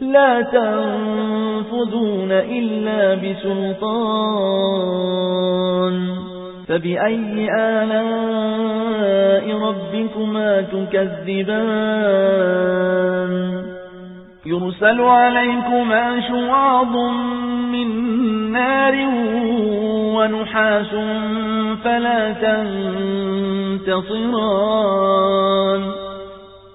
لا تنفذون إلا بسلطان. فبأي آلاء ربكما تكذبان؟ يرسل عليكما شواظ من نار ونحاس فلا تنتصران.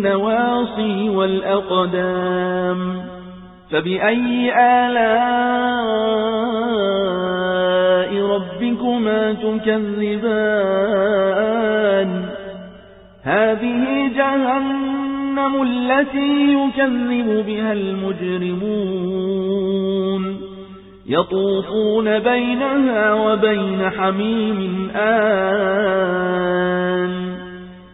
بالنواصي والأقدام فبأي آلاء ربكما تكذبان؟ هذه جهنم التي يكذب بها المجرمون. يطوفون بينها وبين حميم آن.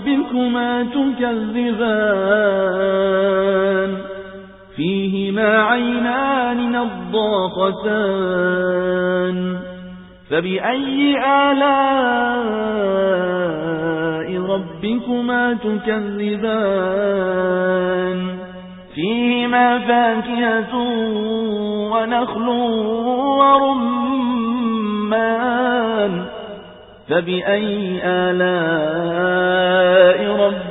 ربكما تكذبان. فيهما عينان نضاختان. فبأي آلاء ربكما تكذبان؟ فيهما فاكهة ونخل ورمان. فبأي آلاء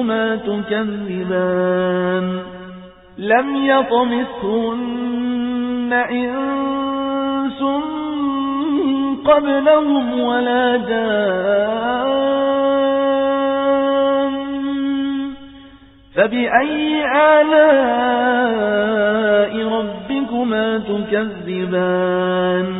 ربكما تكذبان. لم يطمثهن إنس قبلهم ولا جان. فبأي آلاء ربكما تكذبان؟